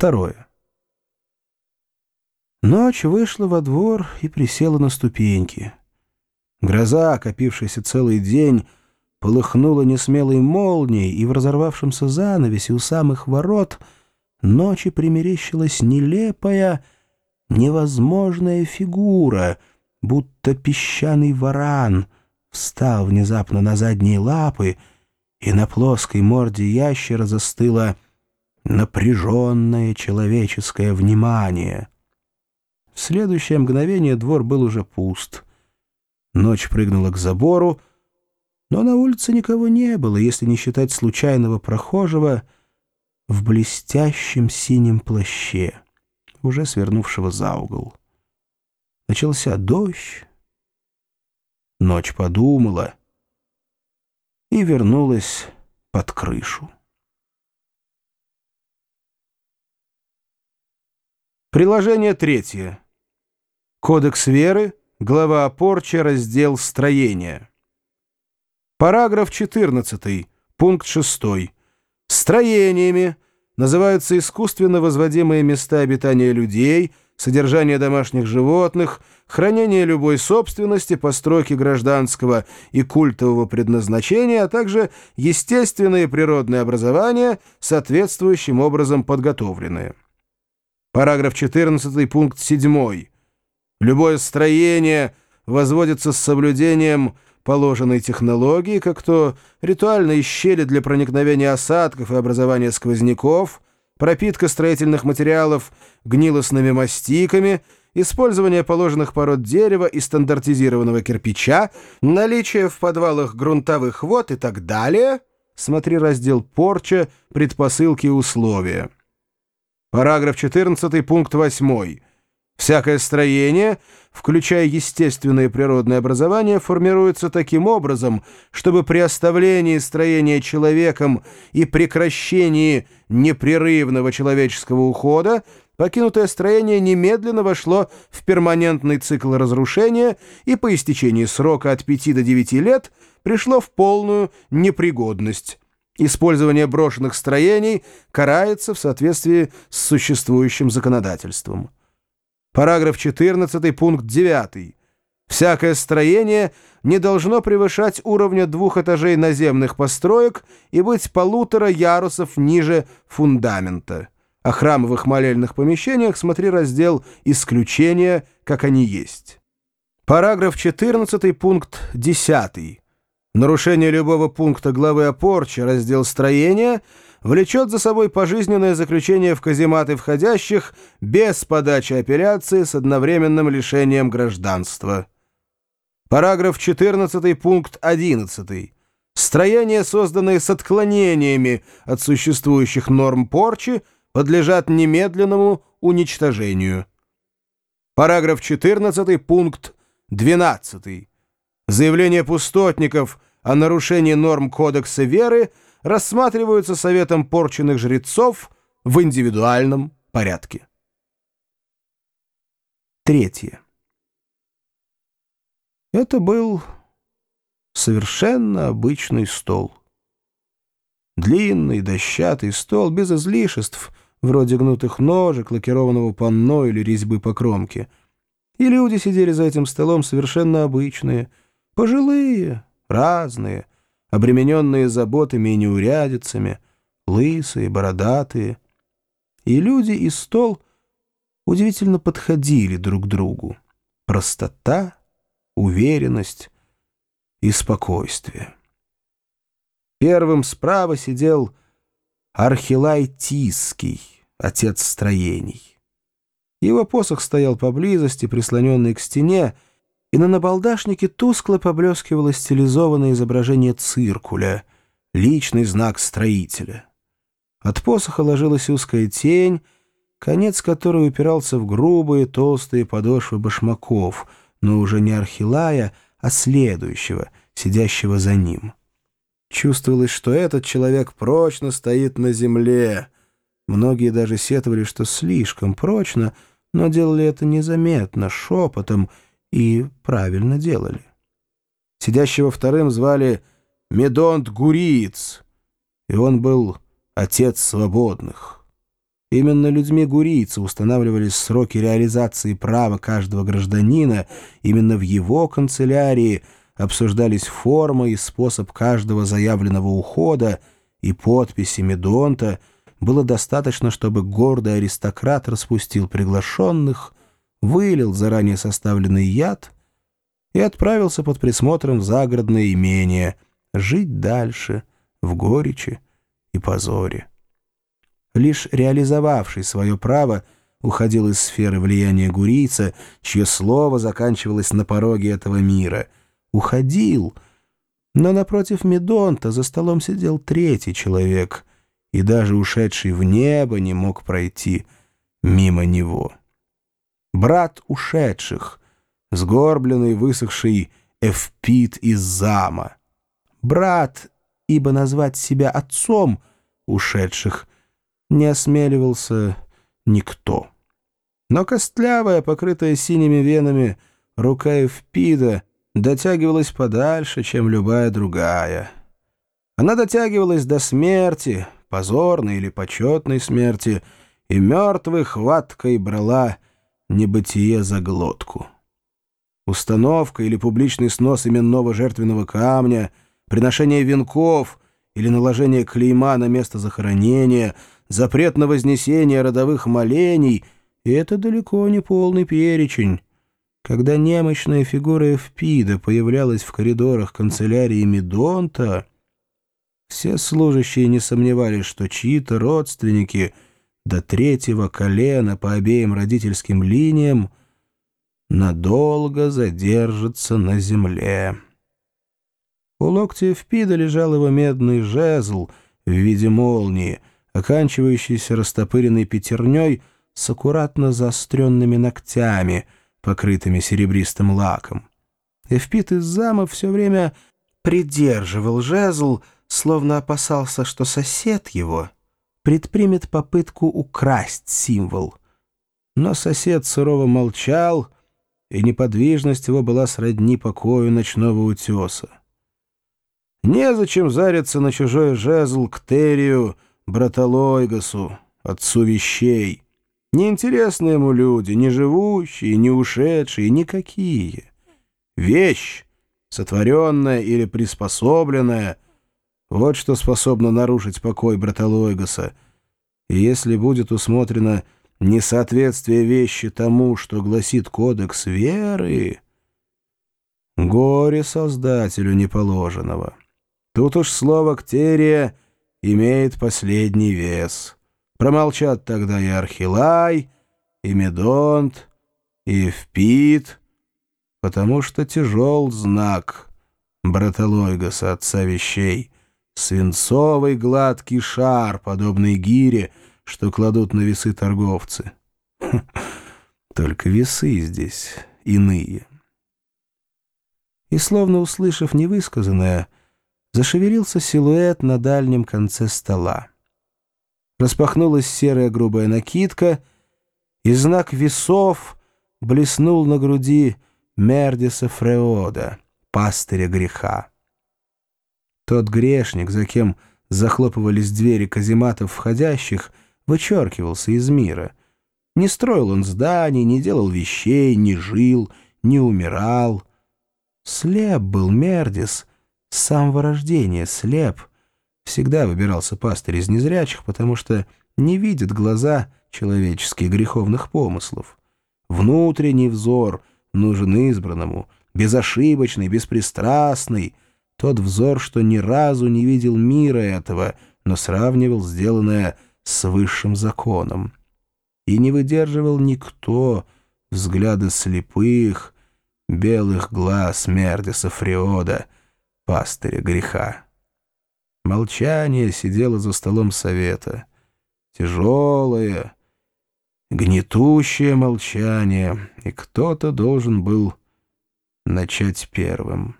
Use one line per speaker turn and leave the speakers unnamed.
Второе. Ночь вышла во двор и присела на ступеньки. Гроза, копившаяся целый день, полыхнула несмелой молнией, и в разорвавшемся занавесе у самых ворот ночи примерещилась нелепая, невозможная фигура, будто песчаный варан, встал внезапно на задние лапы, и на плоской морде ящера застыло напряженное человеческое внимание. В следующее мгновение двор был уже пуст. Ночь прыгнула к забору, но на улице никого не было, если не считать случайного прохожего в блестящем синем плаще, уже свернувшего за угол. Начался дождь. Ночь подумала и вернулась под крышу. Приложение третье. Кодекс веры, глава о порче, раздел строения. Параграф 14, пункт 6. Строениями называются искусственно возводимые места обитания людей, содержание домашних животных, хранение любой собственности, постройки гражданского и культового предназначения, а также естественные природные образования, соответствующим образом подготовленные. Параграф 14, пункт 7. Любое строение возводится с соблюдением положенной технологии, как то ритуальные щели для проникновения осадков и образования сквозняков, пропитка строительных материалов гнилостными мастиками, использование положенных пород дерева и стандартизированного кирпича, наличие в подвалах грунтовых вод и так далее. Смотри раздел «Порча. Предпосылки и условия». Параграф 14, пункт 8. Всякое строение, включая естественное и природное образование, формируется таким образом, чтобы при оставлении строения человеком и прекращении непрерывного человеческого ухода покинутое строение немедленно вошло в перманентный цикл разрушения и по истечении срока от 5 до 9 лет пришло в полную непригодность. Использование брошенных строений карается в соответствии с существующим законодательством. Параграф 14, пункт 9. Всякое строение не должно превышать уровня двух этажей наземных построек и быть полутора ярусов ниже фундамента. О храмовых молельных помещениях смотри раздел «Исключения, как они есть». Параграф 14, пункт 10. Нарушение любого пункта главы о порче, раздел строения, влечет за собой пожизненное заключение в казематы входящих без подачи апелляции с одновременным лишением гражданства. Параграф 14, пункт 11. Строения, созданные с отклонениями от существующих норм порчи, подлежат немедленному уничтожению. Параграф 14, пункт 12. Заявления пустотников о нарушении норм Кодекса веры рассматриваются Советом порченных жрецов в индивидуальном порядке. Третье. Это был совершенно обычный стол. Длинный, дощатый стол, без излишеств, вроде гнутых ножек, лакированного панно или резьбы по кромке. И люди сидели за этим столом совершенно обычные — Пожилые, разные, обремененные заботами и неурядицами, лысые, бородатые. И люди, и стол удивительно подходили друг другу. Простота, уверенность и спокойствие. Первым справа сидел Архилай Тиский, отец строений. Его посох стоял поблизости, прислоненный к стене, и на набалдашнике тускло поблескивало стилизованное изображение циркуля, личный знак строителя. От посоха ложилась узкая тень, конец которой упирался в грубые толстые подошвы башмаков, но уже не Архилая, а следующего, сидящего за ним. Чувствовалось, что этот человек прочно стоит на земле. Многие даже сетовали, что слишком прочно, но делали это незаметно, шепотом, и правильно делали. Сидящего вторым звали Медонт Гуриец, и он был отец свободных. Именно людьми гурийца устанавливались сроки реализации права каждого гражданина, именно в его канцелярии обсуждались форма и способ каждого заявленного ухода, и подписи Медонта было достаточно, чтобы гордый аристократ распустил приглашенных, вылил заранее составленный яд и отправился под присмотром в загородное имение жить дальше в горечи и позоре лишь реализовавший свое право, уходил из сферы влияния гурийца, чье слово заканчивалось на пороге этого мира. Уходил, но напротив Медонта за столом сидел третий человек, и даже ушедший в небо не мог пройти мимо него. Брат ушедших, сгорбленный, высохший Эвпит из зама. Брат, ибо назвать себя отцом ушедших не осмеливался никто. Но костлявая, покрытая синими венами, рука Эвпида дотягивалась подальше, чем любая другая. Она дотягивалась до смерти, позорной или почетной смерти, и мертвой хваткой брала небытие за глотку. Установка или публичный снос именного жертвенного камня, приношение венков или наложение клейма на место захоронения — запрет на вознесение родовых молений, это далеко не полный перечень. Когда немощная фигура Эвпида появлялась в коридорах канцелярии Медонта, все служащие не сомневались, что чьи-то родственники до третьего колена по обеим родительским линиям надолго задержатся на земле. У локтя Эвпида лежал его медный жезл в виде молнии — оканчивающийся растопыренной пятерней с аккуратно заостренными ногтями, покрытыми серебристым лаком. Эвпит из зама все время придерживал жезл, словно опасался, что сосед его предпримет попытку украсть символ. Но сосед сурово молчал, и неподвижность его была сродни покою ночного утеса. Незачем зариться на чужой жезл к Терию, братолойгасу, отцу вещей. Неинтересны ему люди, не живущие, не ушедшие, никакие. Вещь, сотворенная или приспособленная, вот что способно нарушить покой братолойгаса. И если будет усмотрено несоответствие вещи тому, что гласит кодекс веры, горе создателю неположенного. Тут уж слово «ктерия» — имеет последний вес. Промолчат тогда и Архилай, и Медонт, и Эвпит, потому что тяжел знак Братолойгаса, отца вещей, свинцовый гладкий шар, подобный гире, что кладут на весы торговцы. Только весы здесь иные. И, словно услышав невысказанное, зашевелился силуэт на дальнем конце стола. Распахнулась серая грубая накидка, и знак весов блеснул на груди Мердиса Фреода, пастыря греха. Тот грешник, за кем захлопывались двери казематов входящих, вычеркивался из мира. Не строил он зданий, не делал вещей, не жил, не умирал. Слеп был Мердис — с самого рождения слеп. Всегда выбирался пастырь из незрячих, потому что не видят глаза человеческие греховных помыслов. Внутренний взор нужен избранному, безошибочный, беспристрастный, тот взор, что ни разу не видел мира этого, но сравнивал сделанное с высшим законом. И не выдерживал никто взгляда слепых, белых глаз Мердиса Фриода — пастыря греха. Молчание сидело за столом совета. Тяжелое, гнетущее молчание, и кто-то должен был начать первым.